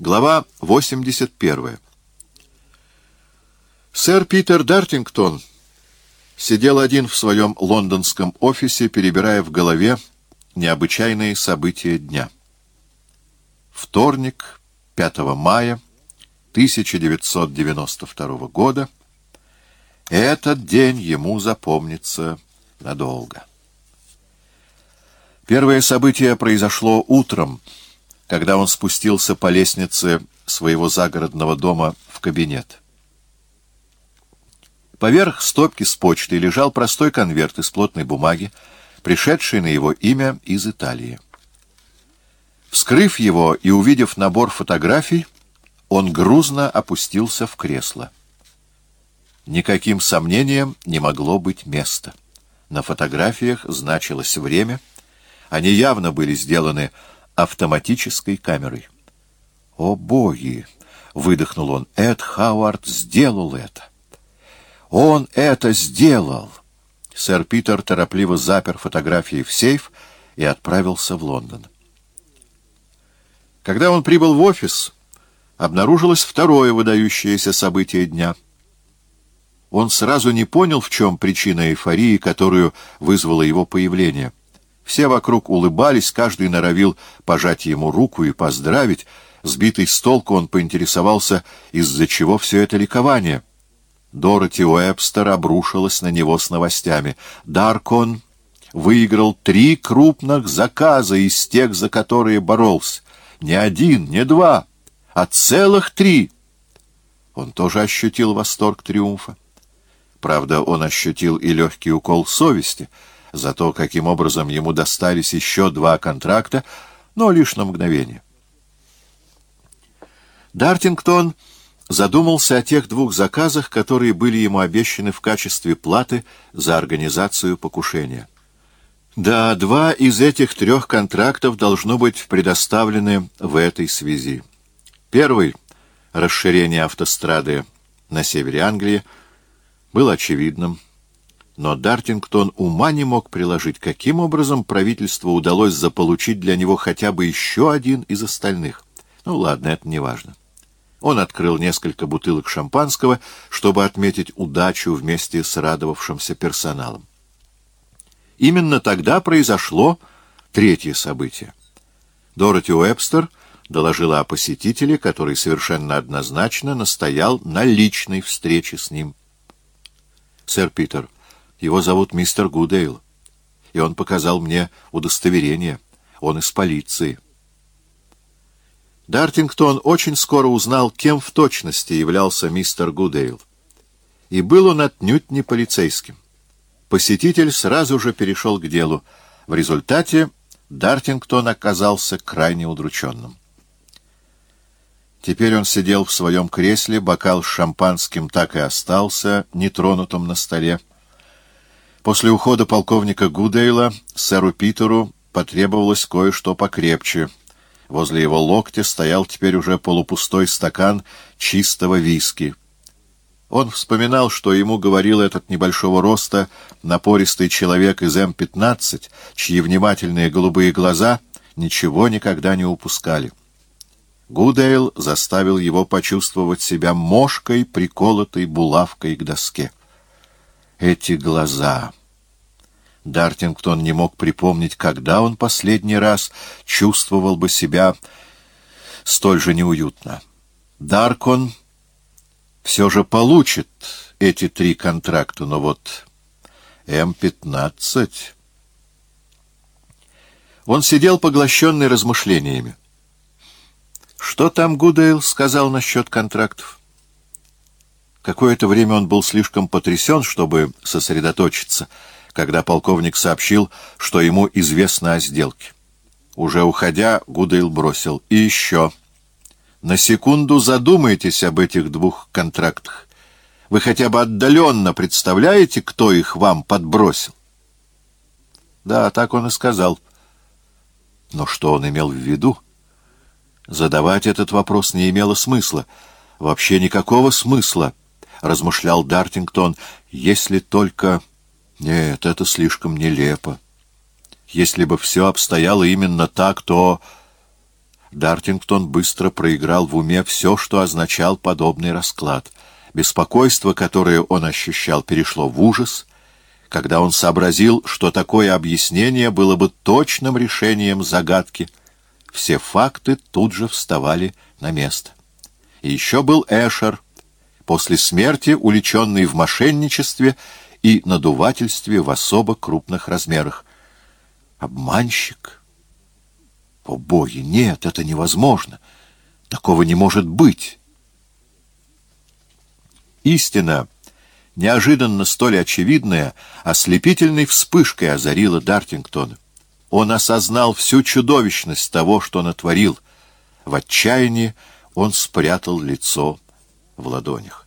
Глава 81. Сэр Питер Дартингтон сидел один в своем лондонском офисе, перебирая в голове необычайные события дня. Вторник, 5 мая 1992 года. Этот день ему запомнится надолго. Первое событие произошло утром, когда он спустился по лестнице своего загородного дома в кабинет. Поверх стопки с почтой лежал простой конверт из плотной бумаги, пришедший на его имя из Италии. Вскрыв его и увидев набор фотографий, он грузно опустился в кресло. Никаким сомнением не могло быть места. На фотографиях значилось время. Они явно были сделаны автоматической камерой. «О, боги!» — выдохнул он. «Эд Хауард сделал это!» «Он это сделал!» Сэр Питер торопливо запер фотографии в сейф и отправился в Лондон. Когда он прибыл в офис, обнаружилось второе выдающееся событие дня. Он сразу не понял, в чем причина эйфории, которую вызвало его появление — все вокруг улыбались, каждый норовил пожать ему руку и поздравить. Сбитый с толку он поинтересовался, из-за чего все это ликование. Дороти Уэбстер обрушилась на него с новостями. Даркон выиграл три крупных заказа из тех, за которые боролся. Не один, не два, а целых три. Он тоже ощутил восторг триумфа. Правда, он ощутил и легкий укол совести — за то, каким образом ему достались еще два контракта, но лишь на мгновение. Дартингтон задумался о тех двух заказах, которые были ему обещаны в качестве платы за организацию покушения. Да, два из этих трех контрактов должно быть предоставлены в этой связи. Первый — расширение автострады на севере Англии — был очевидным. Но Дартингтон ума не мог приложить, каким образом правительству удалось заполучить для него хотя бы еще один из остальных. Ну ладно, это не важно. Он открыл несколько бутылок шампанского, чтобы отметить удачу вместе с радовавшимся персоналом. Именно тогда произошло третье событие. Дороти Уэбстер доложила о посетителе, который совершенно однозначно настоял на личной встрече с ним. «Сэр Питер, его зовут мистер Гудейл, и он показал мне удостоверение. Он из полиции. Дартингтон очень скоро узнал, кем в точности являлся мистер Гудейл. И был он отнюдь не полицейским. Посетитель сразу же перешел к делу. В результате Дартингтон оказался крайне удрученным. Теперь он сидел в своем кресле, бокал с шампанским так и остался, нетронутым на столе. После ухода полковника Гудейла сэру Питеру потребовалось кое-что покрепче. Возле его локтя стоял теперь уже полупустой стакан чистого виски. Он вспоминал, что ему говорил этот небольшого роста напористый человек из М-15, чьи внимательные голубые глаза ничего никогда не упускали. Гудейл заставил его почувствовать себя мошкой, приколотой булавкой к доске эти глаза. Дартингтон не мог припомнить, когда он последний раз чувствовал бы себя столь же неуютно. Даркон все же получит эти три контракта, но вот М-15... Он сидел поглощенный размышлениями. Что там Гудейл сказал насчет контрактов? Какое-то время он был слишком потрясен, чтобы сосредоточиться, когда полковник сообщил, что ему известно о сделке. Уже уходя, Гудейл бросил. «И еще. На секунду задумайтесь об этих двух контрактах. Вы хотя бы отдаленно представляете, кто их вам подбросил?» Да, так он и сказал. Но что он имел в виду? Задавать этот вопрос не имело смысла. Вообще никакого смысла размышлял Дартингтон, если только... Нет, это слишком нелепо. Если бы все обстояло именно так, то... Дартингтон быстро проиграл в уме все, что означал подобный расклад. Беспокойство, которое он ощущал, перешло в ужас, когда он сообразил, что такое объяснение было бы точным решением загадки. Все факты тут же вставали на место. И еще был Эшер, после смерти уличенный в мошенничестве и надувательстве в особо крупных размерах. Обманщик? О, боги, нет, это невозможно. Такого не может быть. Истина, неожиданно столь очевидная, ослепительной вспышкой озарила Дартингтона. Он осознал всю чудовищность того, что натворил. В отчаянии он спрятал лицо в ладонях.